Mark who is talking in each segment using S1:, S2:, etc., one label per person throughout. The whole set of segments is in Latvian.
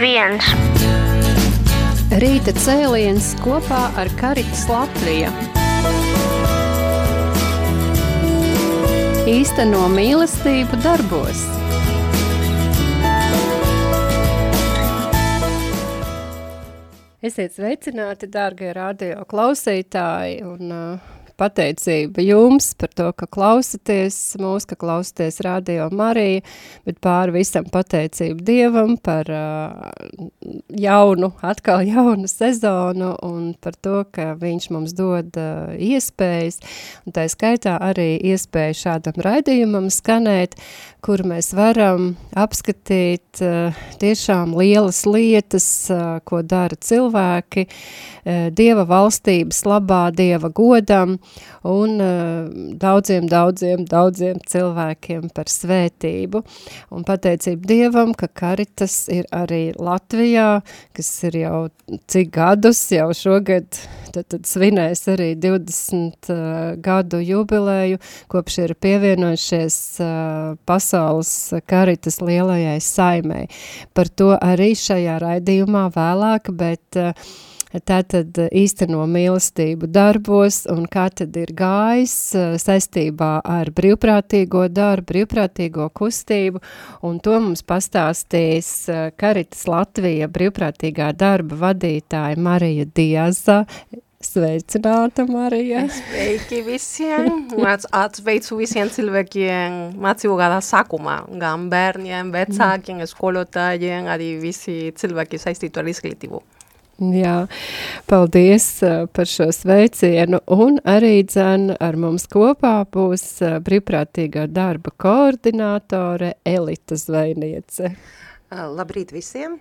S1: viens.
S2: Rīta cēliens kopā ar Karitas Latviju. Īsteno mīlestību darbos. Esiet sveicināti, dārgie radio klausītāji, un uh, pateicība jums par to, ka klausaties mūs, ka klausaties Radio Marija, bet pāri visam pateicību Dievam par uh, jaunu, atkal jaunu sezonu un par to, ka viņš mums dod uh, iespējas, un tā skaitā arī iespēju šādam raidījumam skanēt, kur mēs varam apskatīt uh, tiešām lielas lietas, uh, ko dara cilvēki, Dieva valstības labā, Dieva godam, un uh, daudziem, daudziem, daudziem cilvēkiem par svētību. Un pateicību Dievam, ka Karitas ir arī Latvijā, kas ir jau cik gadus, jau šogad tad, tad svinēs arī 20 uh, gadu jubilēju, kopš ir pievienojušies uh, pasaules Karitas lielajai saimei. Par to arī šajā raidījumā vēlāk, bet uh, tātad eh, īsteno mīlestību darbos un kā tad ir gājis eh, saistībā ar brīvprātīgo darbu, brīvprātīgo kustību, un to mums pastāstīs Karitas eh, Latvija brīvprātīgā darba vadītāja Marija Diaza. Sveicināta, Marija!
S3: Sveiki visiem! Atsveicu visiem cilvēkiem mācību gada sākumā, gan bērniem, vecākiem, skolotājiem, arī visi cilvēki saistītu ar izglītību.
S2: Jā, paldies par šo sveicienu, un arī dzen ar mums kopā būs brīvprātīgā darba koordinātore Elita Zvejniece.
S4: Labrīt visiem!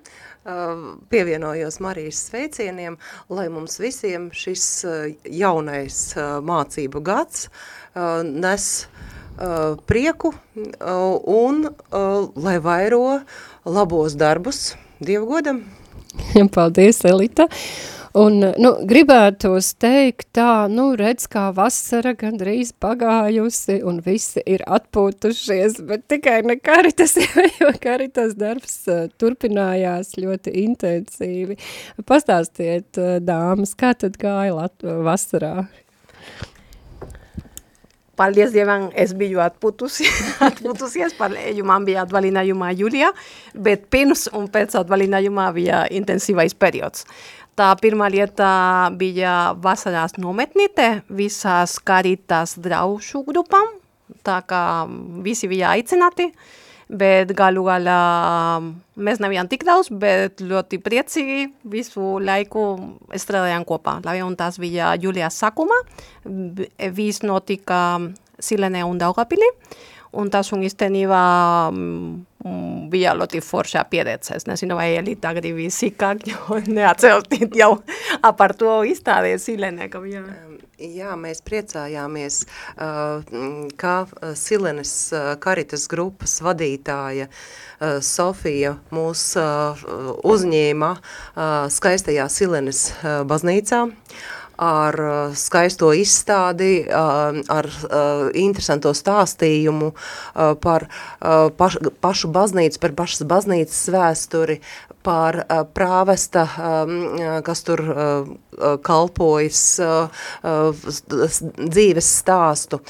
S4: Pievienojos Marijas sveicieniem, lai mums visiem šis jaunais mācību gads nes prieku un lai vairo labos darbus Dievgodam.
S2: Paldies, Elita. Un, nu, gribētos teikt tā, nu, redz, kā vasara gandrīz pagājusi un visi ir atpūtušies, bet tikai ne karitas, jo karitas darbs uh, turpinājās ļoti intensīvi. Pastāstiet, uh, dāmas, kā tad gāja vasarā?
S3: Paldies Dievam, es biju atpūtusi, atpūtusies, jo man bija atvaļinājumā jūlijā, bet pirms un pēc atvaļinājumā bija intensīvais periods. Tā pirmā lieta bija vasaras nometnīte visās karitas draušu grupām, tā kā visi bija aicināti. Uh, bet galu galā mēs nebijām tik daudz, bet ļoti priecīgi. Visu laiku strādājām kopā. Lai un tas bija jūlijā sākumā, viss notika Silenē un Daugavpilī, un tas un īstenībā mm, bija ļoti forša pieredze. Es nezinu, vai Elita gribi sīkāk, jo neatceros jau par to izstādē Silenē, ka bija...
S4: Jā, mēs priecājāmies, ka Silenes karitas grupas vadītāja Sofija mūs uzņēma skaistajā Silenes baznīcā ar skaisto izstādi, ar interesanto stāstījumu par pašu, baznīcu, par pašas baznīcas vēsturi, par uh, prāvesta, um, kas tur uh, kalpojas uh, uh, dzīves stāstu.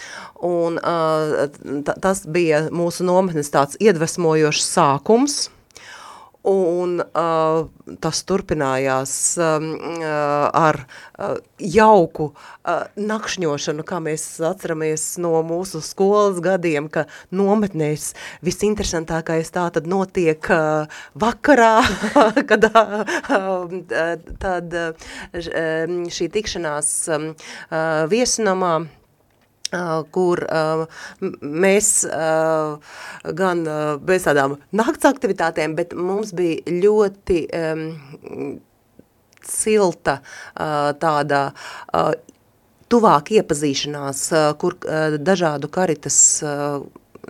S4: Un uh, tas bija mūsu nometnes tāds iedvesmojošs sākums, Un uh, tas turpinājās um, ar uh, jauku uh, nakšņošanu, kā mēs atceramies no mūsu skolas gadiem, ka nometnēs visinteresantākais tā tad notiek uh, vakarā, kad uh, tad uh, šī tikšanās um, uh, viesnamā kur mēs gan bez tādām nakts aktivitātēm, bet mums bija ļoti silta tāda tuvāk iepazīšanās, kur dažādu karitas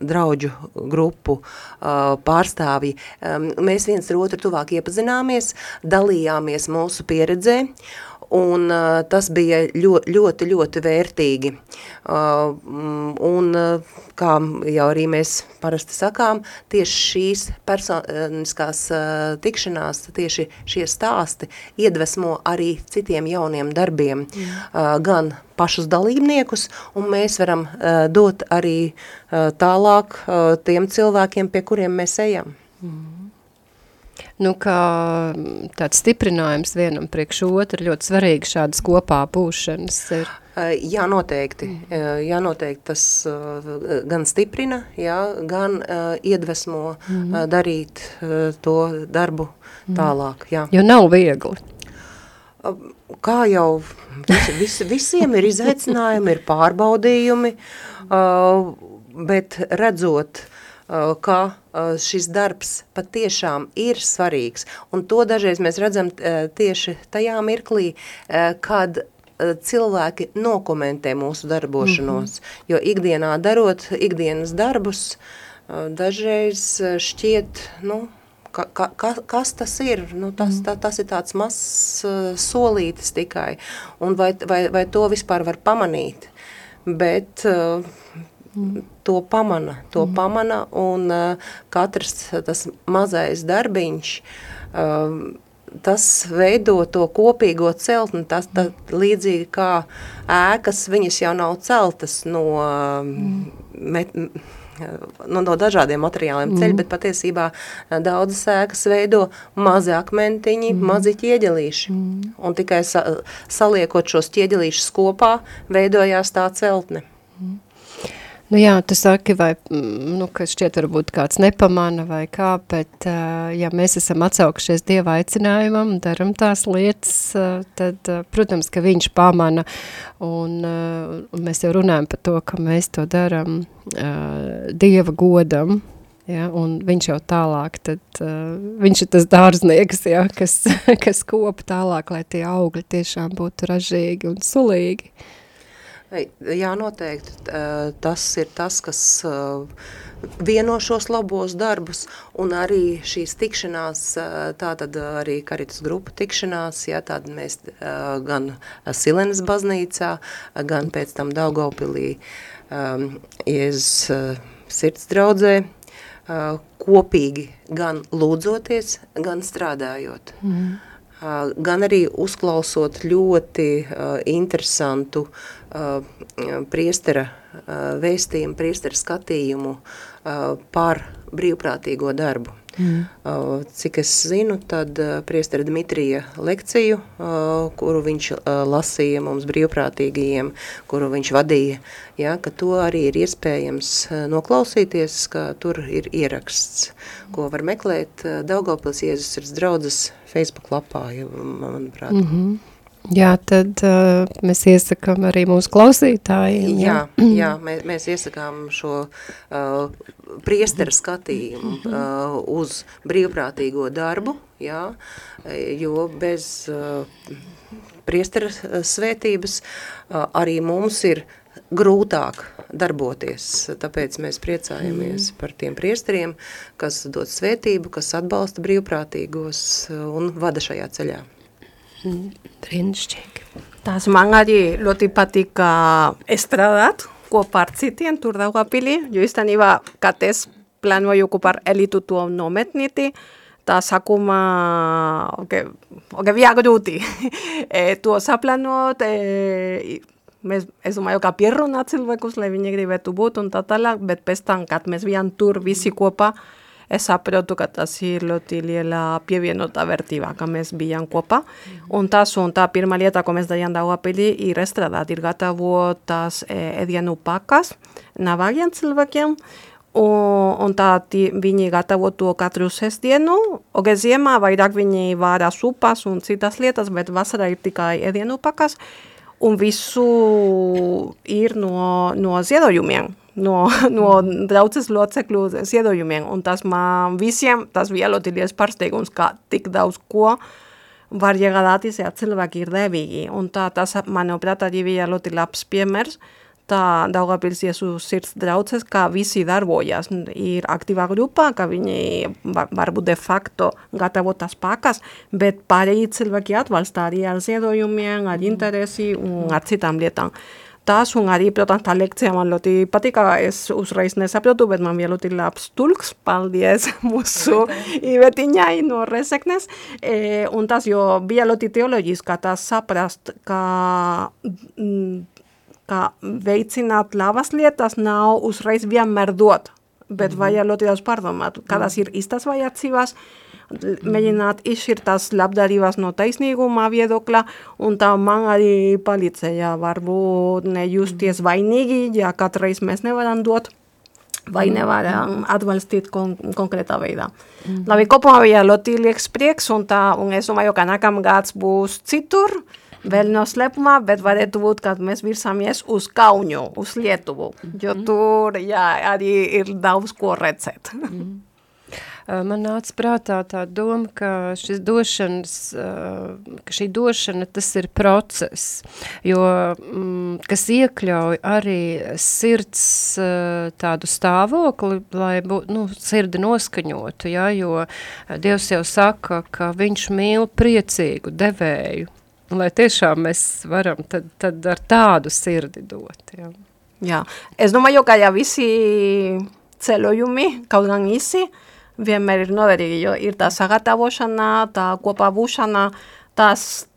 S4: draudžu grupu uh, pārstāvji. Um, mēs viens ar otru tuvāk iepazināmies, dalījāmies mūsu pieredzē un uh, tas bija ļoti, ļoti, ļoti vērtīgi. Uh, un, uh, kā jau arī mēs parasti sakām, tieši šīs personiskās uh, tikšanās, tieši šie stāsti iedvesmo arī citiem jauniem darbiem, mm. uh, gan pašus dalībniekus, un mēs varam uh, dot arī uh, tālāk uh, tiem cilvēkiem, pie kuriem mēs ejam. Mm
S2: nu, kā tāds stiprinājums vienam priekš otru, ļoti svarīgi šādas kopā būšanas ir.
S4: Jā, noteikti. Jā, noteikti tas gan stiprina, jā, gan iedvesmo mm. darīt to darbu mm. tālāk. Jā.
S2: Jo nav viegli.
S4: Kā jau vis, vis, visiem ir izaicinājumi, ir pārbaudījumi, bet redzot, ka uh, šis darbs patiešām ir svarīgs. Un to dažreiz mēs redzam uh, tieši tajā mirklī, kad cilvēki nokomentē mūsu darbošanos. Mm -hmm. Jo ikdienā darot ikdienas darbus, dažreiz šķiet, nu, ka, ka, ka, kas tas ir? Nu, tas, mm. tā, tas ir tāds mazs solītis tikai. Un vai, vai, vai to vispār var pamanīt? Bet to pamana, to mm. pamana un uh, katrs tas mazais darbiņš, uh, tas veido to kopīgo celtni, tas tā, līdzīgi kā ēkas, viņas jau nav celtas no, mm. met, no, no dažādiem materiāliem mm. ceļ, bet patiesībā daudzas ēkas veido mazi akmentiņi, mm. mazi ķieģelīši. Mm. Un tikai sa, saliekot šos ķieģelīšus kopā, veidojās tā celtne. Mm.
S2: Nu jā, tu saki, vai, mm, nu, ka šķiet varbūt kāds nepamana vai kā, bet, ja mēs esam atsaukušies Dieva aicinājumam, daram tās lietas, tad, protams, ka viņš pamana, un, un mēs jau runājam par to, ka mēs to daram Dieva godam, Ja, un viņš jau tālāk, tad viņš ir tas dārznieks, ja, kas, kas kopa tālāk, lai tie augļi tiešām būtu ražīgi un sulīgi.
S4: Jā, noteikti. Tas ir tas, kas vieno šos labos darbus, un arī šīs tikšanās, tā tad arī karitas grupa tikšanās, jā, tad mēs gan Silenes baznīcā, gan pēc tam Daugavpilī Jēzus sirds draudzē, kopīgi gan lūdzoties, gan strādājot. Mm. Gan arī uzklausot ļoti interesantu uh, priestera vēstījumu, priestera skatījumu par brīvprātīgo darbu. Mm. Cik es zinu, tad priestera Dmitrija lekciju, kuru viņš lasīja mums brīvprātīgajiem, kuru viņš vadīja, ja, ka to arī ir iespējams noklausīties, ka tur ir ieraksts, ko var meklēt Daugavpils Jēzus ir draudzes Facebook lapā, ja, manuprāt. Mm
S2: -hmm. Jā, tad uh, mēs iesakām arī mūsu klausītājiem.
S4: Jā, jā, jā mēs, mēs iesakām šo uh, priestera skatījumu uh, uz brīvprātīgo darbu, jā, jo bez uh, priestera svētības uh, arī mums ir grūtāk darboties, tāpēc mēs priecājamies mm. par tiem priesteriem, kas dod svētību, kas atbalsta brīvprātīgos un vada šajā ceļā.
S3: Drenstek. Eta zumangari lotipatika estradat, ko partzitien turdaua pili, jo izan iba katez planua jokupar elitutu hau nomet niti, eta sakuma, oke, oke biak duti. e, tu osa planua, e, mes, ez du maio kapierro natzil bekuz, lebinegri betu butun, tatala, betpestan katmez bian tur bizikopa, mm. Es saprotu, ka tas ir ļoti liela pievienotā vērtība, ka mēs bijām kopā. Un tas un tā pirmā lieta, ko mēs darījām Daugavpilī, ir strādāt, ir gatavot tās ēdienu pakas navagiem cilvēkiem, un, un tā viņi gatavo to katru sestdienu, ok, ziemā vairāk viņi vāra supas un citas lietas, bet vasarā ir tikai ēdienu pakas, un visu ir no, no ziedojumiem no, no draudzes locekļu ziedojumiem, un tas man visiem, tas bija ļoti liels pārsteigums, ka tik daudz ko var iegādāties, ja cilvēki ir devīgi, un tā, tas, manuprāt, arī bija ļoti labs piemērs. Tā Daugavpils Jēzus sirds draudzes, kā visi darbojas, ir aktīvā grupā, ka viņi var, varbūt de facto gatavo tās pakas, bet pārējie cilvēki atbalsta arī ar ziedojumiem, ar interesi un ar citām lietām. Tas un arī, protams, tā lekcija man ļoti patika, es uzreiz nesaprotu, bet man bija ļoti labs tulks, paldies mūsu Ivetiņai no Reseknes, e, un tas jo bija ļoti teoloģiski, tas saprast, ka mm, ka veicināt labas lietas nav uzreiz vienmēr dot, bet mm vajag ļoti daudz pārdomāt, kādas ir īstas vajadzības, mēģināt izšķirt tās labdarības no taisnīguma viedokļa, un tā man arī palīdzēja varbūt nejusties vainīgi, ja katreiz mēs nevaram dot, vai nevaram atbalstīt kon konkrētā veidā. Mm. Labi, kopumā bija ļoti lieks prieks, un, tā, un es domāju, ka nākamgads būs citur, vēl no slēpumā, bet varētu būt, kad mēs virsāmies uz Kaunu, uz Lietuvu, jo mm. tur, jā, arī ir daudz ko redzēt. Mm.
S2: Man nāca prātā tā doma, ka šis došanas, ka šī došana tas ir process, jo, mm, kas iekļauj arī sirds tādu stāvokli, lai būtu, nu, sirdi noskaņotu, ja, jo Dievs jau saka, ka viņš mīl priecīgu devēju, lai tiešām mēs varam tad, tad ar tādu sirdi dot. Jā.
S3: jā. Es domāju, ka ja visi ceļojumi, kaut gan īsi, vienmēr ir noderīgi, jo ir tā sagatavošana, tā kopā būšana, tas,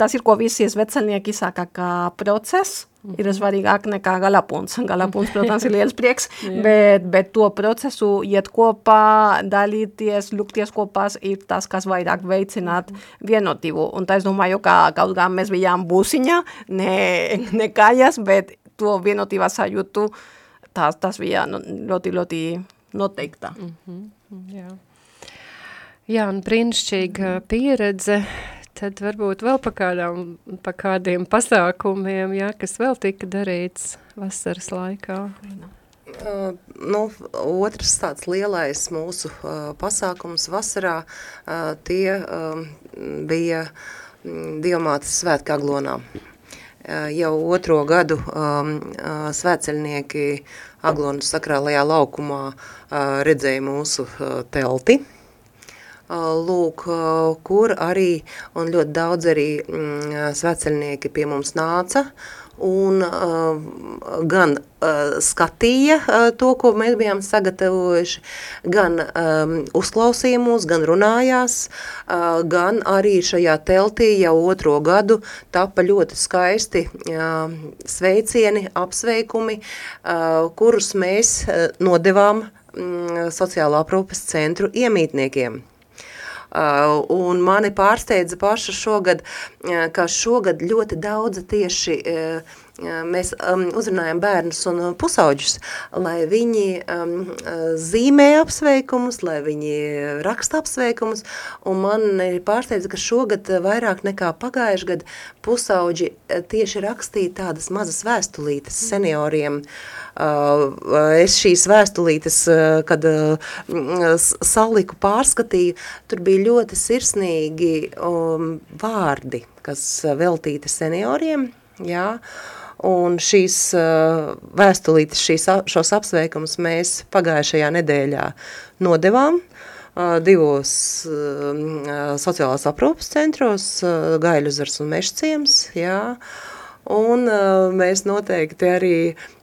S3: tas ir, ko visi svecelnieki saka, kā process, ir svarīgāk nekā galapuns. Galapuns, protams, ir liels prieks, bet, bet to procesu iet kopā, dalīties, lukties kopā ir tas, kas vairāk veicināt vienotību. Un tā es domāju, ka kaut kā mēs bijām būsiņā, ne, ne kājas, bet to vienotībā sajūtu, tas, tas bija ļoti, ļoti noteikta. Mm -hmm,
S2: jā. Jā, un brīnišķīga pieredze tad varbūt vēl pa, kādām, pa kādiem pasākumiem, ja, kas vēl tika darīts vasaras laikā.
S4: Uh, nu, otrs tāds lielais mūsu uh, pasākums vasarā, uh, tie uh, bija mm, Dievmātes svētki Aglonā. Uh, jau otro gadu um, uh, svētceļnieki Aglonas sakrālajā laukumā redzēja mūsu telti, lūk, kur arī, un ļoti daudz arī mm, sveceļnieki pie mums nāca, un uh, gan uh, skatīja uh, to, ko mēs bijām sagatavojuši, gan um, uzklausīja mūs, gan runājās, uh, gan arī šajā teltī jau otro gadu tapa ļoti skaisti uh, sveicieni, apsveikumi, uh, kurus mēs uh, nodevām mm, sociālā aprūpes centru iemītniekiem. Uh, un mani pārsteidza paša šogad, uh, ka šogad ļoti daudz tieši uh, mēs um, uzrunājam bērnus un pusauģus, lai viņi um, zīmē apsveikumus, lai viņi raksta apsveikumus, un man ir pārsteidza, ka šogad vairāk nekā pagājuši gadu pusauģi tieši rakstīja tādas mazas vēstulītes senioriem, uh, Uh, es šīs vēstulītes, uh, kad uh, saliku pārskatīju, tur bija ļoti sirsnīgi um, vārdi, kas veltīti senioriem, jā, un šīs vēstulītes, šīs, šos apsveikumus mēs pagājušajā nedēļā nodevām, divos uh, sociālās aprūpas centros, uh, Gaiļuzars un Mešciems, jā, un uh, mēs noteikti arī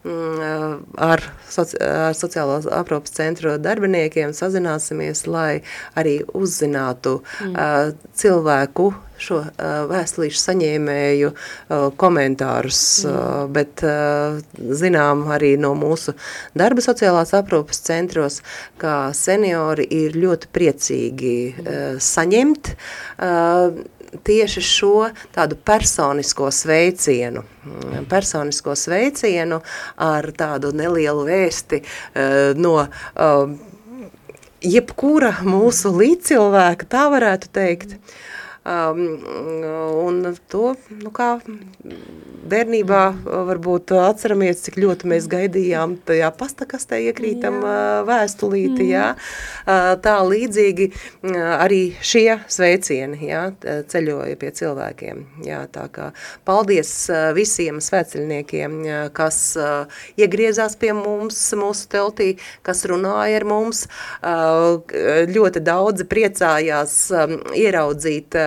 S4: mm, ar, soci, ar sociālo aprūpas centru darbiniekiem sazināsimies, lai arī uzzinātu mm. uh, cilvēku šo uh, vēstulīšu saņēmēju uh, komentārus, mm. uh, bet uh, zinām arī no mūsu darba sociālās aprūpas centros, ka seniori ir ļoti priecīgi uh, saņemt uh, tieši šo tādu personisko sveicienu, mm, personisko sveicienu ar tādu nelielu vēsti uh, no uh, jebkura mūsu līdzcilvēka, tā varētu teikt. Um, un to, nu kā bērnībā varbūt atceramies, cik ļoti mēs gaidījām tajā pastakastē iekrītam jā. vēstulīti, jā. tā līdzīgi arī šie sveicieni, jā, ceļoja pie cilvēkiem. Jā, tā kā paldies visiem svētceļniekiem, kas iegriezās pie mums, mūsu teltī, kas runāja ar mums. Ļoti daudzi priecājās ieraudzīt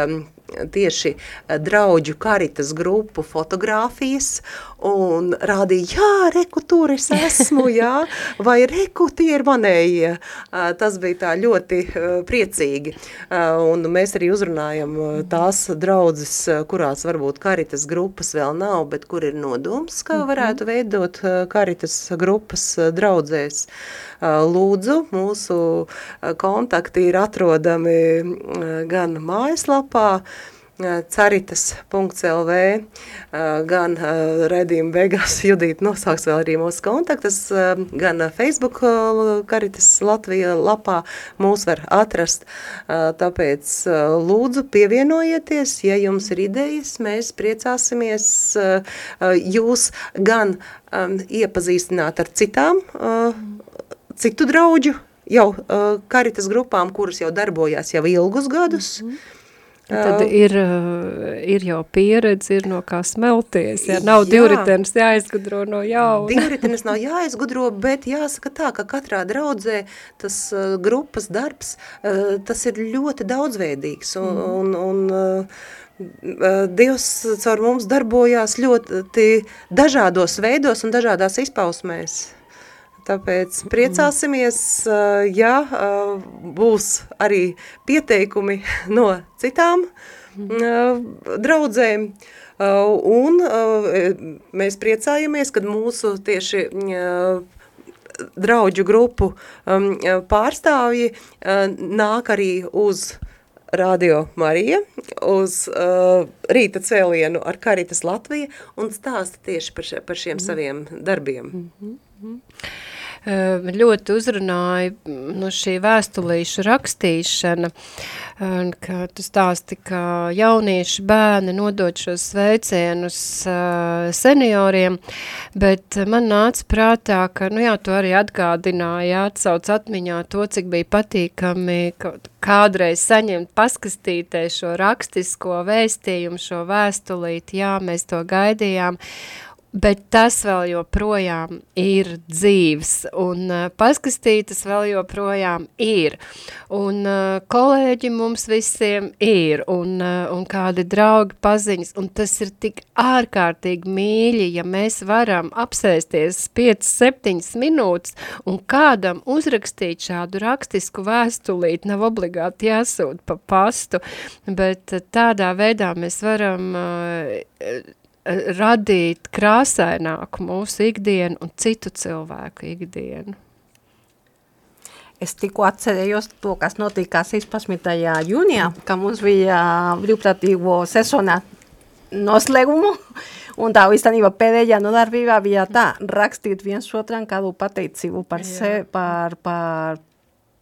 S4: tieši eh, draudžu karitas grupu fotogrāfijas un rādīja, jā, reku, tur es esmu, jā, vai reku, tie ir manējie. Tas bija tā ļoti priecīgi. Un mēs arī uzrunājam tās draudzes, kurās varbūt karitas grupas vēl nav, bet kur ir nodoms, kā mhm. varētu veidot karitas grupas draudzēs. Lūdzu, mūsu kontakti ir atrodami gan mājaslapā, caritas.lv, gan redījuma beigās Judīta nosauks vēl arī mūsu kontaktus, gan Facebook Caritas Latvija lapā mūs var atrast, tāpēc lūdzu pievienojieties, ja jums ir idejas, mēs priecāsimies jūs gan iepazīstināt ar citām, citu draudžu, jau Caritas grupām, kuras jau darbojās jau ilgus gadus, mm -hmm
S2: Tad ir, eh, ir jau pieredze, ir no kā smelties, ja nav Jā. divritenis jāizgudro no jauna.
S4: Divritenis nav jāizgudro, bet jāsaka tā, ka katrā draudzē tas uh, grupas darbs, uh, tas ir ļoti daudzveidīgs un, mm. un, un Dievs caur mums darbojās ļoti dažādos veidos un dažādās izpausmēs. Tāpēc priecāsimies, ja būs arī pieteikumi no citām draudzēm. Un mēs priecājamies, kad mūsu tieši draudžu grupu pārstāvji nāk arī uz Radio Marija, uz uh, rīta cēlienu ar Karitas Latvija un stāsta tieši par, še, par šiem mm. saviem darbiem. Mm -hmm.
S2: Eh, ļoti uzrunāja nu, šī vēstulīšu rakstīšana, ka tu stāsti, ka jaunieši bērni nodod šos sveicienus eh, senioriem, bet man nāca prātā, ka, nu jā, tu arī atgādināji, atsauc atmiņā to, cik bija patīkami kādreiz saņemt paskastītē šo rakstisko vēstījumu, šo vēstulīti, jā, mēs to gaidījām, Bet tas vēl joprojām ir dzīves, un uh, paskastītas vēl joprojām ir, un uh, kolēģi mums visiem ir, un, uh, un kādi draugi paziņas, un tas ir tik ārkārtīgi mīļi, ja mēs varam apsēsties 5-7 minūtes, un kādam uzrakstīt šādu rakstisku vēstulīt, nav obligāti jāsūt pa pastu, bet tādā veidā mēs varam uh, radīt krāsaināku mūsu ikdienu un citu cilvēku ikdienu.
S3: Es tikko atcerējos to, kas notika 16. jūnijā, ka mums bija brīvprātīgo sezonā noslēgumu, un tā īstenībā pēdējā nodarbībā bija tā, rakstīt viens otram kādu pateicību par, se, par, par,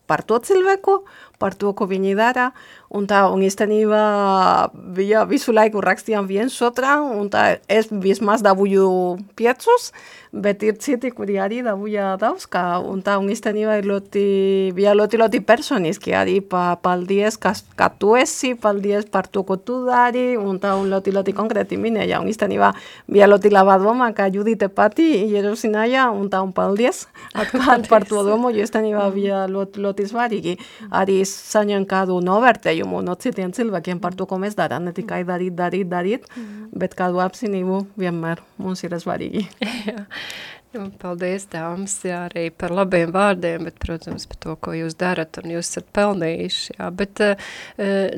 S3: par tu celvaco par to ku viñidara unta on esta niva via vi su laikuraxtian bien sotra unta es bismas w pieczos bet ir cietik ku ya dina buya daskau unta on esta niva eloti via loti loti personis ke adi pa pa al 10 kas katue si pa al 10 tu ku tudari unta un loti loti konkretin mineya on esta niva via loti labadoma ka judite pati yerosina ya unta un pa al 10 par tu domo jo esta niva via loti ļoti svarīgi. Arī saņem kādu novērtējumu no citiem cilvēkiem par to, ko mēs darām. Ne tikai darīt, darīt, darīt, mm. bet kādu apzinību vienmēr mums ir svarīgi.
S2: Nu, paldies, dāmas, jā, arī par labiem vārdiem, bet, protams, par to, ko jūs darat un jūs esat pelnījuši, jā, bet uh,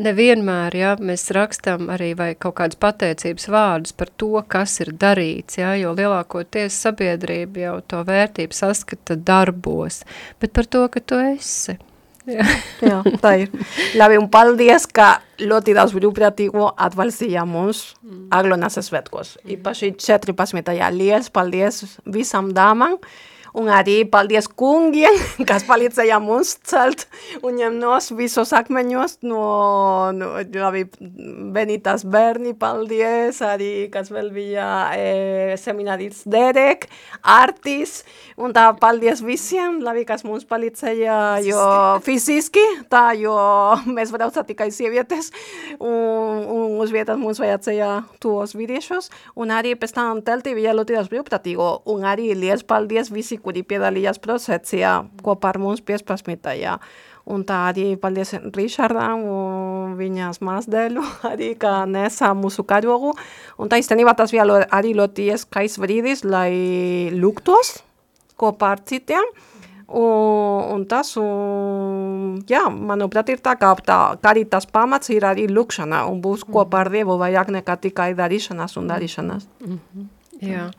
S2: nevienmēr, jā, mēs rakstam arī vai kaut kādas pateicības vārdus par to, kas ir darīts, jā, jo lielākoties sabiedrība jau to vērtību saskata darbos, bet par to, ka tu esi,
S3: Jā. Jā, tā ir. Labi, un paldies, ka ļoti daudz brīvprātīgo atbalstīja mums mm. Aglonas svētkos. Mm. Īpaši 14. Liels paldies visam dāmām un arī paldies kungiem, kas palīdzēja mums celt un ņem nos visos akmeņos. No, no labi, Benitas bērni, paldies, arī kas vēl bija e, seminārīts Derek, Artis, un tā paldies visiem, labi, kas mums palīdzēja, jo fiziski, tā, jo mēs braucām tikai sievietes, un, un uz vietas mums vajadzēja tos vīriešus, un arī pēc tam telti bija ļoti daudz brīvprātīgo, un arī liels paldies visi, kuri piedalījās procesijā kopā ar mums 15. Jā. Un tā arī paldies Rišardam un viņas mazdēļu, arī, kā nesā mūsu karogu. Un tā īstenībā tas bija arī ļoti skaists brīdis, lai lūgtos kopā ar citiem. Un, un tas, un, jā, manuprāt, ir tā, ka tā karitas pamats ir arī lūkšana un būs kopā ar Dievu vajag nekā tikai darīšanas un darīšanas.
S2: Mm -hmm. Jā.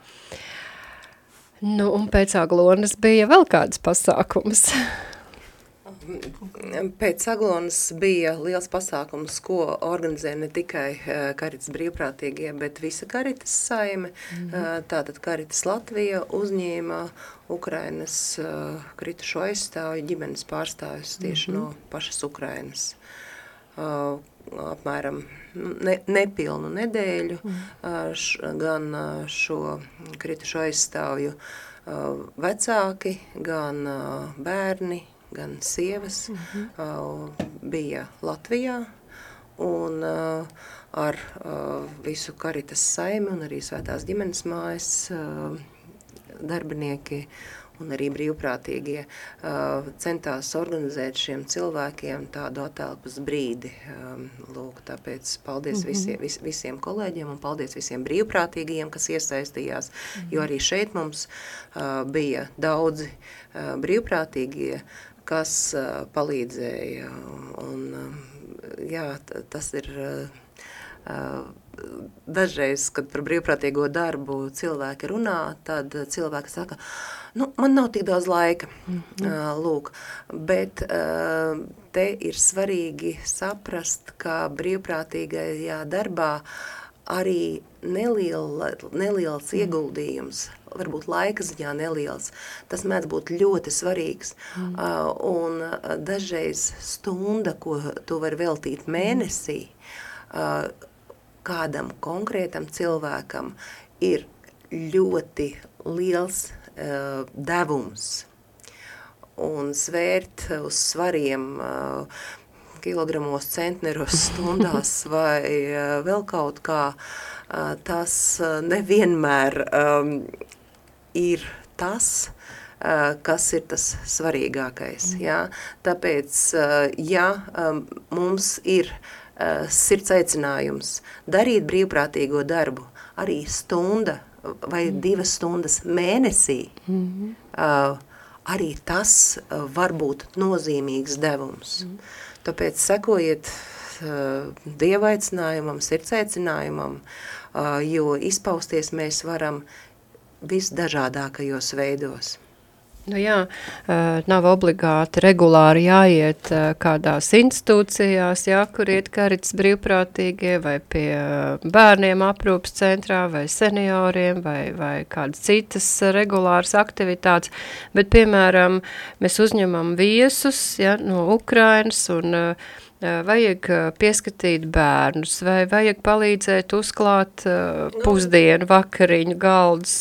S2: Nu, un pēc Aglonas bija vēl kāds pasākums.
S4: Pēc Aglonas bija liels pasākums, ko organizē ne tikai Karitas brīvprātīgie, bet visa Karitas saime. Mm -hmm. Tātad Karitas Latvija uzņēma Ukrainas kritušo aizstāvju ģimenes pārstāvjus tieši mm -hmm. no pašas Ukrainas. Apmēram nu, ne, nepilnu nedēļu mm. š, gan šo kritušo aizstāvju vecāki, gan bērni, gan sievas mm -hmm. uh, bija Latvijā. Un uh, ar uh, visu karitas saimi un arī svētās ģimenes mājas uh, darbinieki un arī brīvprātīgie uh, centās organizēt šiem cilvēkiem tādu atelpas brīdi. Um, lūk, tāpēc paldies mm -hmm. visiem, vis, visiem kolēģiem un paldies visiem brīvprātīgajiem, kas iesaistījās, mm -hmm. jo arī šeit mums uh, bija daudzi uh, brīvprātīgie, kas palīdzēja. Un, uh, jā, tas ir dažreiz, kad par brīvprātīgo darbu cilvēki runā, tad cilvēki saka, nu, man nav tik daudz laika, mm -hmm. lūk, bet te ir svarīgi saprast, ka brīvprātīgajā darbā arī neliela, neliels mm. ieguldījums varbūt laika ziņā neliels, tas mēdz būt ļoti svarīgs. Mm. Uh, un dažreiz stunda, ko tu vari veltīt mēnesī, uh, kādam konkrētam cilvēkam ir ļoti liels uh, devums. Un svērt uz svariem uh, kilogramos, centneros, stundās vai uh, vēl kaut kā, uh, tas uh, nevienmēr um, ir tas, kas ir tas svarīgākais. Ja? Tāpēc, ja mums ir sirds aicinājums darīt brīvprātīgo darbu, arī stunda vai mm. divas stundas mēnesī, mm -hmm. arī tas var būt nozīmīgs devums. Mm. Tāpēc sekojiet Dieva aicinājumam, sirds aicinājumam, jo izpausties mēs varam visdažādākajos veidos.
S2: Nu jā, nav obligāti regulāri jāiet kādās institūcijās, jā, kur iet karits brīvprātīgie vai pie bērniem aprūpas centrā vai senioriem vai, vai kādas citas regulāras aktivitātes, bet, piemēram, mēs uzņemam viesus ja, no Ukrainas un uh, vajag pieskatīt bērnus, vai vajag palīdzēt uzklāt uh, pusdienu, vakariņu, galdus,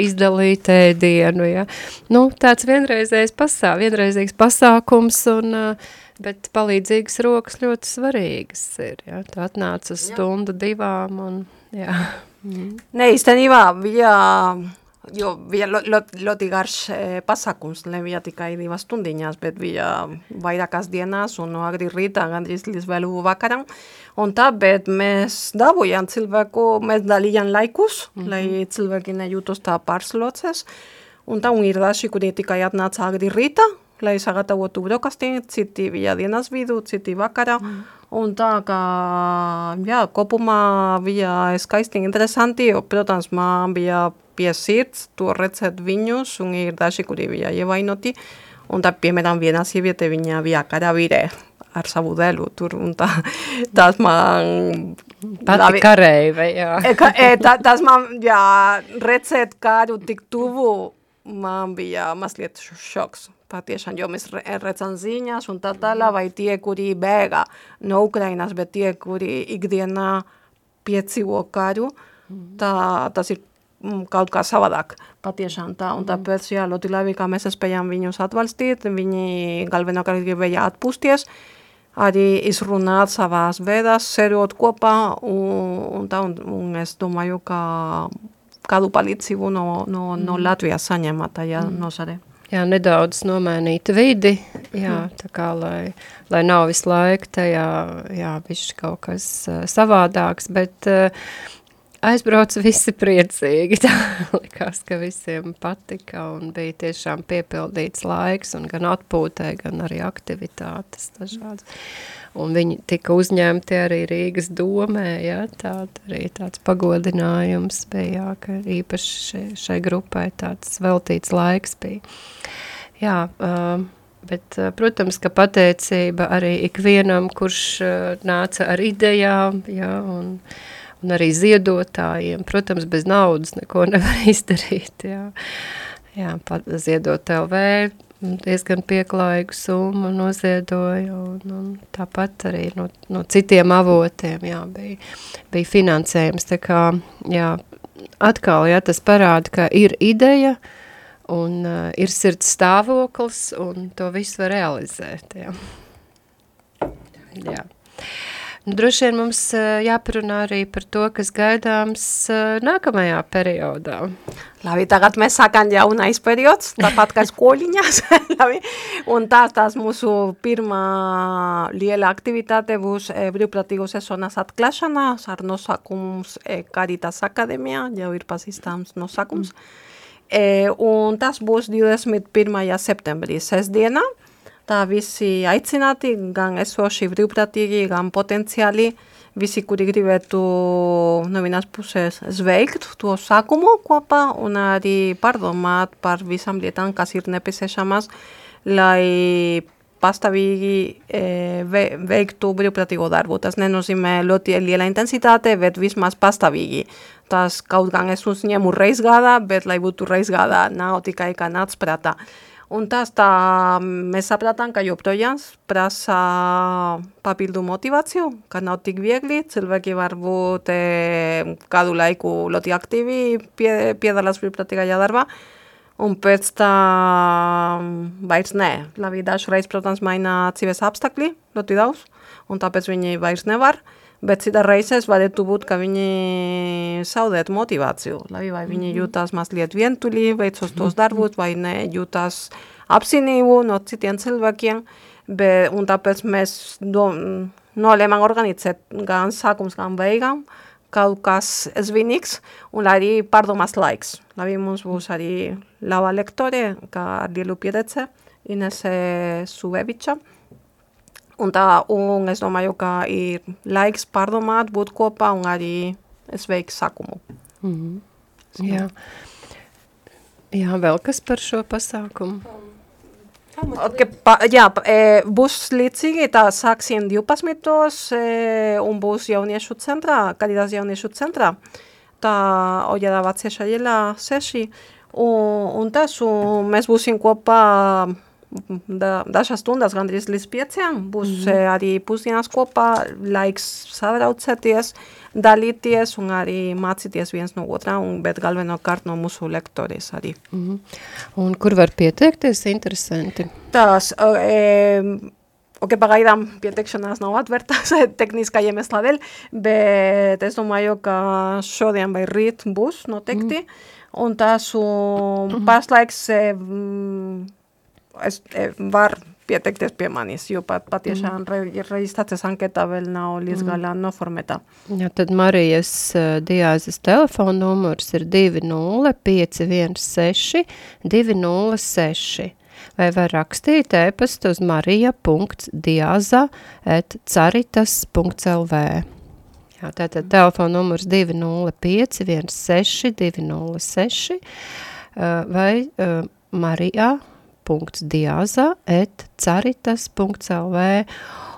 S2: izdalīt ēdienu, ja? Nu, tāds vienreizējs pasā, vienreizīgs pasākums, un, bet palīdzīgas rokas ļoti svarīgas ir, ja? Tu atnāc uz stundu divām, un, jā.
S3: Mm. Ne, īstenībā bija Jo bija ļoti, ļoti garš pasākums, nebija tikai divas stundiņas, bet bija vairākas dienās un no agri rītā gandrīz līdz vēlu vakaram. Un tā, bet mēs dabūjām cilvēku, mēs dalījām laikus, mm -hmm. lai cilvēki nejūtos tā pārsloces. Un tā un ir daži, kuri tikai atnāca agri rītā, lai sagatavotu brokastī, citi bija dienas vidū, citi vakarā. Mm. Un tā kā, jā, kopumā bija skaisti interesanti, jo, protams, man bija pie sirds to redzēt viņus, un ir daži, kuri bija ievainoti, un tā, piemēram, viena sieviete, viņa bija karavīre ar savu dēlu tur, un tā, tas man...
S2: Pati kareive, jā.
S3: E, ka, e, tā, tas man, jā, redzēt kādu tik tuvu man bija mazliet šoks. Patiešām, jo mēs redzam ziņās un tā tālāk, vai tie, kuri bēgā no Ukrainas, bet tie, kuri ikdienā piedzīvo karu, tā, tas ir mm, kaut kā savādāk, patiešām tā, un tāpēc, jā, ļoti labi, kā mēs spējām viņus atbalstīt, viņi galvenokārt gribēja atpūsties, arī izrunāt savās vēdās, serot kopā, un, un tā, un, un es domāju, ka kādu palīdzību no, no, no mm. Latvijas saņēma tajā mm. nozare.
S2: Jā, nedaudz nomainīt vidi, jā, mm. tā kā, lai, lai nav visu laiku tajā, jā, bišķi kaut kas uh, savādāks, bet uh, aizbrauca visi priecīgi, tā likās, ka visiem patika un bija tiešām piepildīts laiks un gan atpūtē, gan arī aktivitātes dažādas. Mm un viņi tika uzņemti arī Rīgas domē, ja, tād, arī tāds pagodinājums bija, jā, ka īpaši šai, šai grupai tāds veltīts laiks bija. Jā, uh, bet, protams, ka pateicība arī ikvienam, kurš uh, nāca ar idejām, ja, un, un arī ziedotājiem, protams, bez naudas neko nevar izdarīt, jā. Jā, ziedot LV, diezgan pieklājīgu summu noziedoju, un, un tāpat arī no, no citiem avotiem, jā, bija, bija finansējums, tā kā, jā, atkal, jā, tas parāda, ka ir ideja, un uh, ir sirds stāvoklis, un to visu var realizēt, jā. Jā. Droši vien mums jāparunā arī par to, kas gaidāms nākamajā periodā.
S3: Labi, tagad mēs sākam jaunais periods, tāpat kā skoliņās. Un tā, tās mūsu pirmā liela aktivitāte būs e, brīvprātīgu sezonas atklāšanās ar nosakums e, Caritas Akadēmijā, jau ir pazīstams nosakums. Mm. E, un tas būs 21. septembrī, sestdienā. Tā visi aicināti, gan esoši brīvprātīgi, gan potenciāli, visi, kuri gribētu no vienas puses sveikt to sākumu kopā un arī pārdomāt par visām lietām, kas ir nepieciešamas, lai pastāvīgi e, ve, veiktu brīvprātīgo darbu. Tas nenozīmē ļoti liela intensitāte, bet vismaz pastāvīgi. Tas kaut gan es uzņemu reiz gadā, bet lai būtu reiz gadā, nav tikai kā nāc prātā. Un tas tā mēs sapratām, ka joprojām prasa papildu motivāciju, ka nav tik viegli, cilvēki var būt e, kādu laiku ļoti aktīvi pie, piedalās brīvprātīgajā darbā, un pēc tam vairs nē. Labi, dažreiz, protams, maina dzīves apstākļi ļoti daudz, un tāpēc viņi vairs nevar. Bet cita reizes varētu būt, ka viņi zaudētu motivāciju, lai vai viņi mhm. jūtās mazliet vientuļi, veicot tos mhm. darbus, vai ne jūtās apzinību no citiem cilvēkiem, bet, un tāpēc mēs do, nolēmām organizēt gan sākums, gan beigām, kaut kas svinīgs un arī pārdomās laiks. Lai mums būs arī laba lektore, kā ar lielu pieredze, Inese Subeviča, Un, tā, un es domāju, ka ir laiks pārdomāt, būt kopā un arī es veiku sakumu.
S2: Mm -hmm. Jā. Jā, vēl kas par šo pasākumu?
S3: Okay, pa, jā, e, būs līdzīgi, tā sāksim 12. E, un būs jauniešu centrā, Karitas jauniešu centrā. Tā Oļada Vacieša ielā 6. Un, un tas, un mēs būsim kopā da, dažas stundas, gandrīz līdz pieciem, būs mm -hmm. arī pusdienas kopā, laiks sadraucēties, dalīties un arī mācīties viens no otrā, un, bet galvenokārt no mūsu lektorijas arī. Mm
S2: -hmm. Un kur var pieteikties interesanti?
S3: Tās, e, Ok, pagaidām pieteikšanās nav atvērtās tehniskā iemesla dēļ, bet es domāju, ka šodien vai rīt būs noteikti, mm. un tās un, mm -hmm. pašlaiks es e, var pieteikties pie manis, jo pat, patiešām mm. re, reģistrācijas anketā vēl nav līdz mm. galā noformētā.
S2: Ja, tad Marijas uh, diāzes telefona numurs ir 20516 206 vai var rakstīt ēpastu uz marija.diaza at caritas.lv. Jā, tātad telefona numurs 205 16 206 uh, vai uh, Marija.diaza.caritas.lv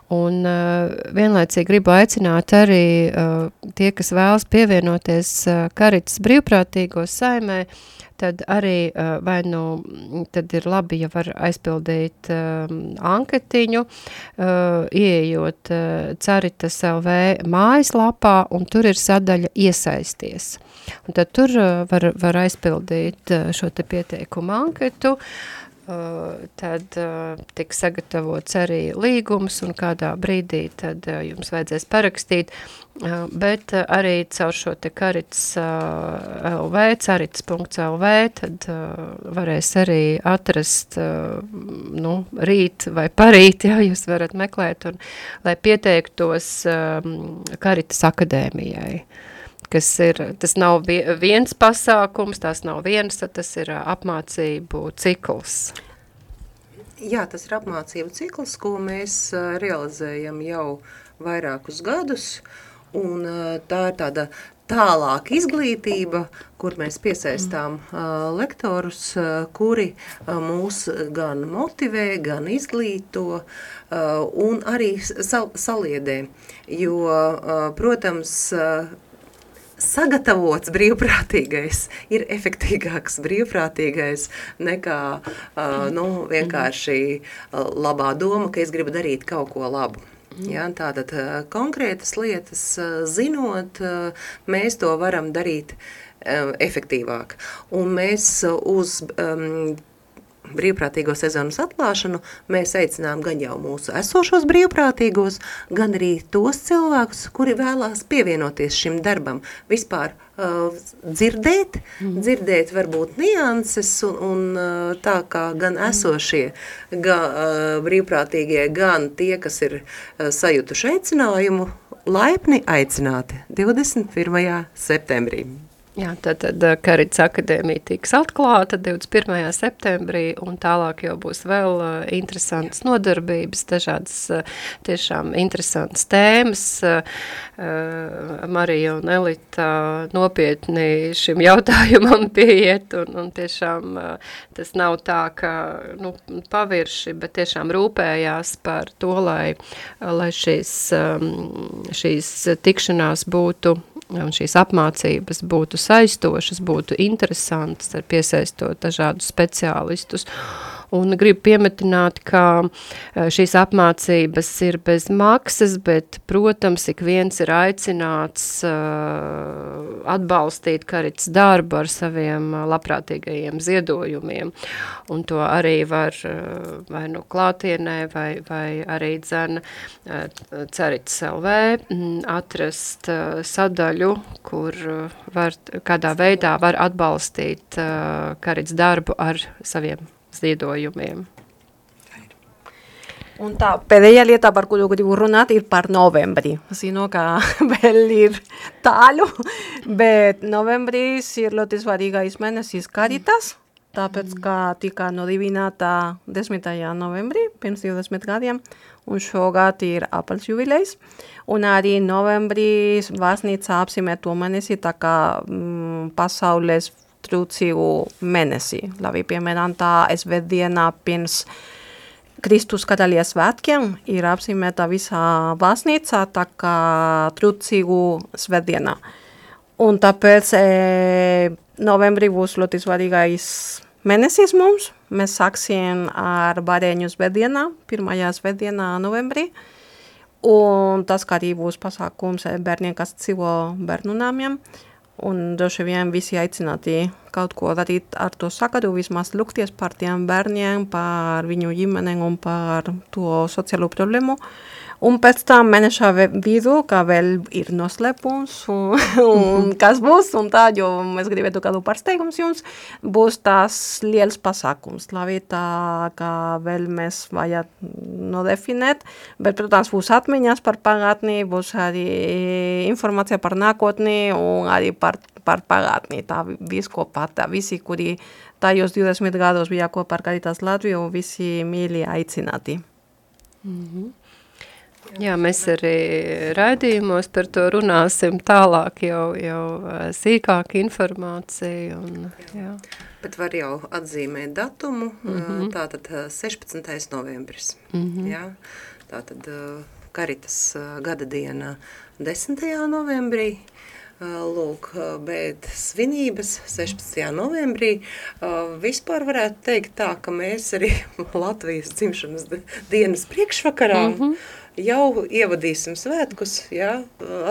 S2: Un uh, vienlaicīgi gribu aicināt arī uh, tie, kas vēlas pievienoties uh, Karitas brīvprātīgo saimē, tad arī uh, vai nu tad ir labi, ja var aizpildīt uh, anketiņu, uh, ieejot uh, Caritas LV mājaslapā, un tur ir sadaļa iesaisties. Un tad tur uh, var, var aizpildīt uh, šo te pieteikumu anketu, Uh, tad uh, tiks sagatavots arī līgums un kādā brīdī tad uh, jums vajadzēs parakstīt, bet arī caur šo te karits LV, carits.lv, tad varēs arī atrast, nu, rīt vai parīt, ja jūs varat meklēt, un lai pieteiktos Karitas akadēmijai kas ir, tas nav viens pasākums, tas nav viens, tas ir apmācību cikls.
S4: Jā, tas ir apmācību cikls, ko mēs realizējam jau vairākus gadus, un tā ir tāda tālāka izglītība, kur mēs piesaistām uh, lektorus, uh, kuri uh, mūs gan motivē, gan izglīto uh, un arī sal saliedē. Jo, uh, protams, uh, sagatavots brīvprātīgais ir efektīgāks brīvprātīgais nekā uh, nu, vienkārši uh, labā doma, ka es gribu darīt kaut ko labu. Ja, tātad uh, konkrētas lietas uh, zinot, uh, mēs to varam darīt efektīvāk. Un mēs uz um, brīvprātīgo sezonas atklāšanu mēs aicinām gan jau mūsu esošos brīvprātīgos, gan arī tos cilvēkus, kuri vēlās pievienoties šim darbam, vispār uh, dzirdēt, mm. dzirdēt varbūt nianses un, un uh, tā kā gan esošie ga, uh, brīvprātīgie, gan tie, kas ir uh, sajutuši aicinājumu, laipni aicināti 21. septembrī.
S2: Jā, tad, tad eh, Karits akadēmija tiks atklāta 21. septembrī, un tālāk jau būs vēl uh, interesantas nodarbības, dažādas uh, tiešām interesantas tēmas. Marija un Elita nopietni šim jautājumam pieiet, un, un tiešām tas nav tā, ka nu, pavirši, bet tiešām rūpējās par to, lai, lai šīs, šīs tikšanās būtu un šīs apmācības būtu saistošas, būtu interesantas, ar piesaistot dažādus speciālistus. Un gribu piemetināt, ka e, šīs apmācības ir bez maksas, bet, protams, ik viens ir aicināts uh, atbalstīt karits darbu ar saviem labprātīgajiem ziedojumiem. Un to arī var uh, vai nu klātienē, vai, vai arī dzen uh, Cerits LV atrast uh, sadaļu, kur var, kādā veidā var atbalstīt uh, karits darbu ar saviem ziedojumiem.
S3: Un tā pēdējā lieta, par kuru gribu runāt, ir par novembri. Zinu, ka vēl ir tālu, bet novembris ir ļoti svarīgais mēnesis Caritas, tāpēc, ka tika nodibināta 10. novembrī, pirms 20 gadiem, un šogad ir apels jubilejs. Un arī novembrī baznīca apzīmē to mēnesi tā kā mm, pasaules trūcīgu mēnesi. Labi, piemēram, tā svētdienā pirms Kristus karaļa svētkiem ir apzīmēta visā baznīcā tā kā trūcīgu svētdienā. Un tāpēc e, novembrī būs ļoti svarīgais mēnesis mums. Mēs sāksim ar bērēņu svētdienā, pirmajā svētdienā novembrī. Un tas, kā arī būs pasākums bērniem, kas dzīvo bērnu namiem. Uh, Un droši vien visi aicināti kaut ko darīt ar to sakaru, vismaz lūgties par tiem bērniem, par viņu ģimenēm un par to sociālo problēmu. Uh, Un pēc tam mēneša vidū, kā vēl ir noslēpums, un, un kas būs, un tā, jo mēs gribētu kādu pārsteigums jums, būs tās liels pasākums, labi, tā kā vēl mēs vajag nodefinēt, bet, protams, būs atmiņas par pagātni, būs arī informācija par nākotni un arī par, par pagātni, tā viss kopā, tā visi, kuri tajos 20 gados bija kopā ar Caritas Latviju, visi mīļi aicināti.
S2: Mm -hmm. Jā, mēs arī raidījumos par to runāsim tālāk jau, jau sīkāk informāciju. Un, jā.
S4: Bet var jau atzīmēt datumu, mm -hmm. tātad 16. novembris. Mm -hmm. jā. tātad Karitas gada diena 10. novembrī, Lūk, bet svinības 16. novembrī vispār varētu teikt tā, ka mēs arī Latvijas dzimšanas dienas priekšvakarā mm -hmm. Jau ievadīsim svētkus, jā,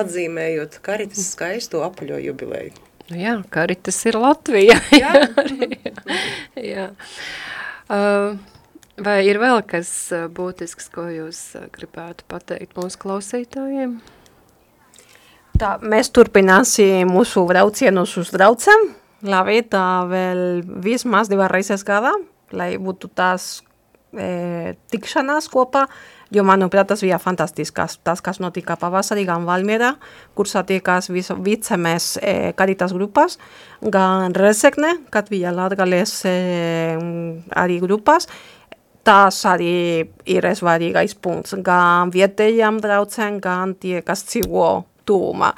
S4: atzīmējot Karitas skaisto apaļo jubileju.
S2: Nu jā, Karitas ir Latvija. jā. jā. Uh, vai ir vēl kas būtisks, ko jūs gribētu pateikt mūsu klausītājiem?
S3: Tā, mēs turpināsim mūsu braucienus uz braucam. Labi, tā vēl vismaz divas reizes gadā, lai būtu tās e, tikšanās kopā, jo, manuprāt, tas bija fantastisks. Tas, kas notika pavasarī gan Valmierā, kur satiekās vicemes e, karitas grupas, gan Resekne, kad bija Latgales e, arī grupas, tas arī ir svarīgais punkts. Gan vietējiem braucējiem, gan tie, kas dzīvo tuvumā.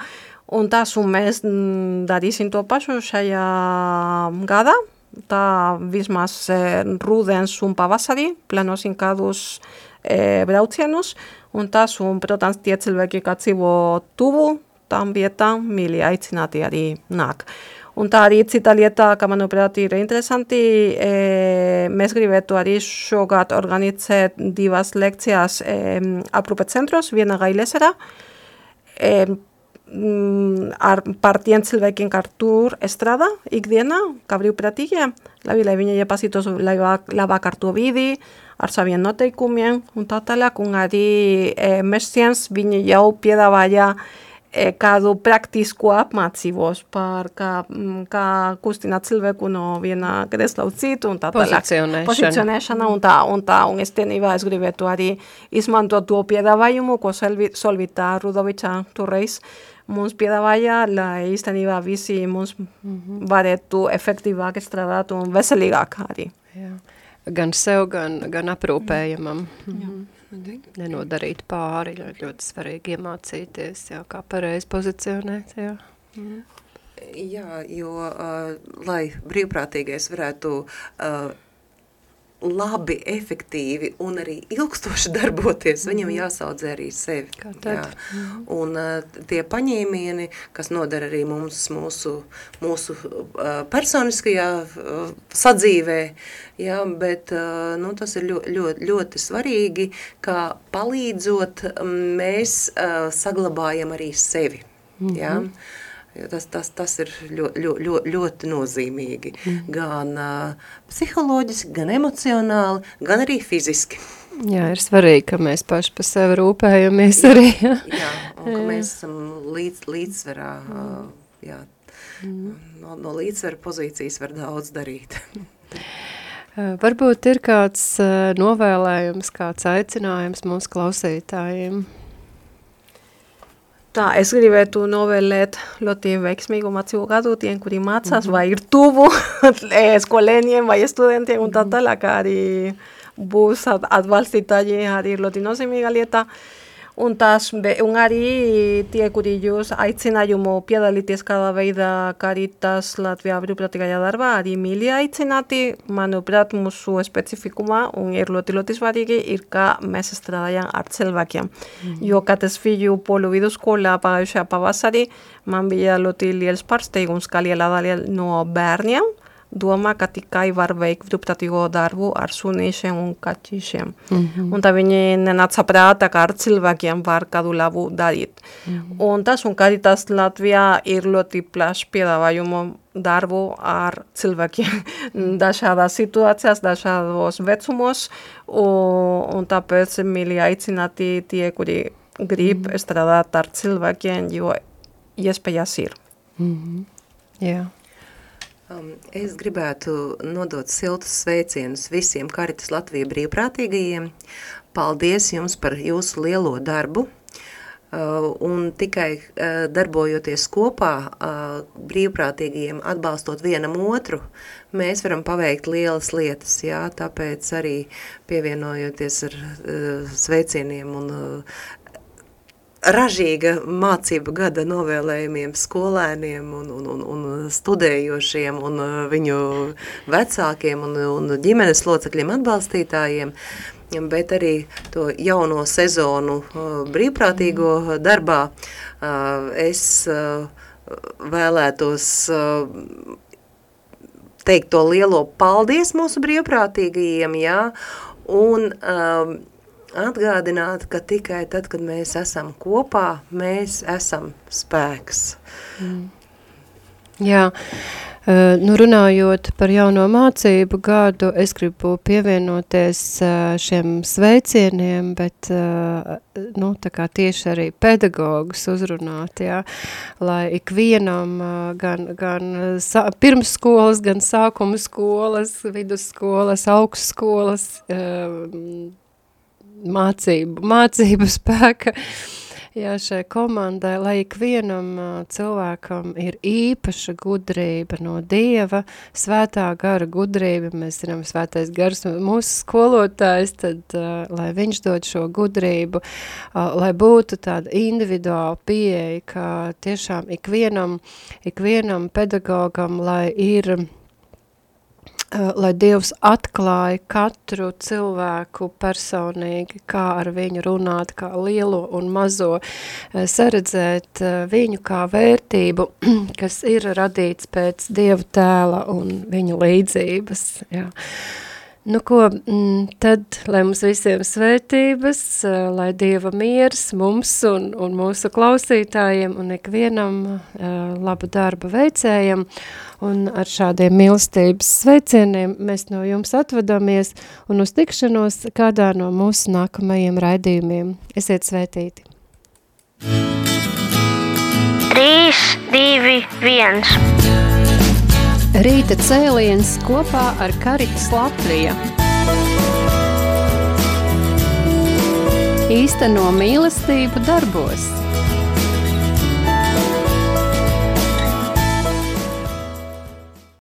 S3: Un tas, un mēs darīsim to pašu šajā gadā, Ta bizmasen ruden zum pabasadi planos incadus eh brautzianos unta zum protans tierzelbake gatziwu tubu tam bietan milia itsinatia di nak unta dietzitalietak ama no prati interesanti eh mes grivetuaris shogat organizatzen diwas lektzias eh aprobe centros vena gailesera eh Mm, ar, partien zilbaikin kartur estrada, ik diena, kabriu pratige, labi la bine jepazitoz laba kartu bidi, arzo abien noteikumien, untatala, kungari e, eh, mestienz, bine jau pieda baia, kādu praktisku apmācībos par kā, kā kustināt cilvēku no viena kresla uz citu un tā tālāk.
S2: Pozicionēšana.
S3: Pozicionēšana un tā, un tā, un es tenībā es gribētu arī izmantot to piedāvājumu, ko Solvita Rudoviča toreiz mums piedāvāja, lai īstenībā visi mums mm -hmm. varētu efektīvāk strādāt un veselīgāk arī.
S2: Jā. Gan sev, gan, gan aprūpējamam. Mm -hmm. Nenodarīt pāri, ļoti, ļoti svarīgi iemācīties, jā, kā pareizi pozicionēt. Jā. Mm.
S4: Jā, jo, uh, lai brīvprātīgais varētu uh, labi, efektīvi un arī ilgstoši darboties, viņam mhm. jāsaudzē arī sevi.
S2: Jā.
S4: Mhm. Un uh, tie paņēmieni, kas nodara arī mums, mūsu, mūsu uh, personiskajā uh, sadzīvē, jā, bet uh, nu, tas ir ļoti, ļoti, ļoti svarīgi, kā palīdzot, mēs uh, saglabājam arī sevi. Mm -hmm. jā. Tas, tas, tas ir ļoti, ļoti, ļoti nozīmīgi. Mm. Gan uh, psiholoģiski, gan emocionāli, gan arī fiziski.
S2: Jā, ir svarīgi, ka mēs paši par sevi rūpējamies arī.
S4: Jā, jā un ka jā. mēs esam līdz, līdzsvarā. Uh, jā, mm. no, no līdzsvara pozīcijas var daudz darīt.
S2: Varbūt ir kāds novēlējums, kāds aicinājums mūsu klausītājiem?
S3: Da, escribé tu novela let lo tiene veix conmigo matxo gadutien que rimatsas va ir tuvo en coleño en vaya estudiante un tata la cari busa advalcito allí a dirlo ti no sin Untaz, be, ungari tiekuri juz, haitzen ariumo piedalitiz kada beida karitas latvia abriu pratika jadarba, ari milia haitzen ati, manu prat musu espezifikuma, un irlotilotiz barigi, irka mes estradaian hartzel bakian. Mm -hmm. Jo katez filu polu biduzko la pagaiusea pabazari, man bila lotili elsparste, igunzkali eladali no bernian. Domā, ka tikai var veikt brīvprātīgo darbu ar sunīšiem un kaķīšiem. Mm -hmm. Un tā viņi nenāca prātā, ka ar cilvēkiem var kādu labu darīt. Mm -hmm. Un tas un Caritas Latvijā ir ļoti plašs piedāvājumu darbu ar cilvēkiem dažādās situācijās, dažādos vecumos, un, un tāpēc mīļi aicināti tie, kuri grib mm -hmm. strādāt ar cilvēkiem, jo iespējas ir.
S2: Mm -hmm. Jā.
S4: Um, es gribētu nodot siltus sveicienus visiem Karitas Latvija brīvprātīgajiem. Paldies jums par jūsu lielo darbu. Uh, un tikai uh, darbojoties kopā, uh, brīvprātīgajiem atbalstot vienam otru, mēs varam paveikt lielas lietas. Jā, tāpēc arī pievienojoties ar sveicieniem un ražīga mācību gada novēlējumiem skolēniem un, un, un, un studējošiem un uh, viņu vecākiem un, un ģimenes locekļiem atbalstītājiem. bet arī to jauno sezonu brīvprātīgo darbā. Es vēlētos teikt to lielo paldies mūsu brīvprātīgajiem, jā, un um, atgādināt, ka tikai tad, kad mēs esam kopā, mēs esam spēks. Mm.
S2: Jā, uh, nu runājot par jauno mācību gadu, es gribu pievienoties uh, šiem sveicieniem, bet uh, nu, tā kā tieši arī pedagogus uzrunāt, jā, lai ikvienam gan, gan pirmsskolas, gan sākuma skolas, vidusskolas, augstskolas, mācību, mācību spēka. Jā, šai komandai, lai ikvienam cilvēkam ir īpaša gudrība no Dieva, svētā gara gudrība, mēs zinām, svētais gars mūsu skolotājs, tad lai viņš dod šo gudrību, lai būtu tāda individuāla pieeja, ka tiešām ikvienam, ikvienam pedagogam, lai ir lai Dievs atklāja katru cilvēku personīgi, kā ar viņu runāt, kā lielo un mazo, eh, saredzēt eh, viņu kā vērtību, kas ir radīts pēc Dieva tēla un viņa līdzības. Jā. Nu ko, mm, tad, lai mums visiem svētības, lai Dieva miers mums un, un mūsu klausītājiem un ikvienam labu darba veicējam, Un ar šādiem mīlestības sveicieniem mēs no jums atvadamies un uz tikšanos kādā no mūsu nākamajiem raidījumiem. Esiet svētīti!
S1: 3, 2, 1
S2: Rīta cēliens kopā ar Karitas Latviju. Īsteno mīlestību darbos.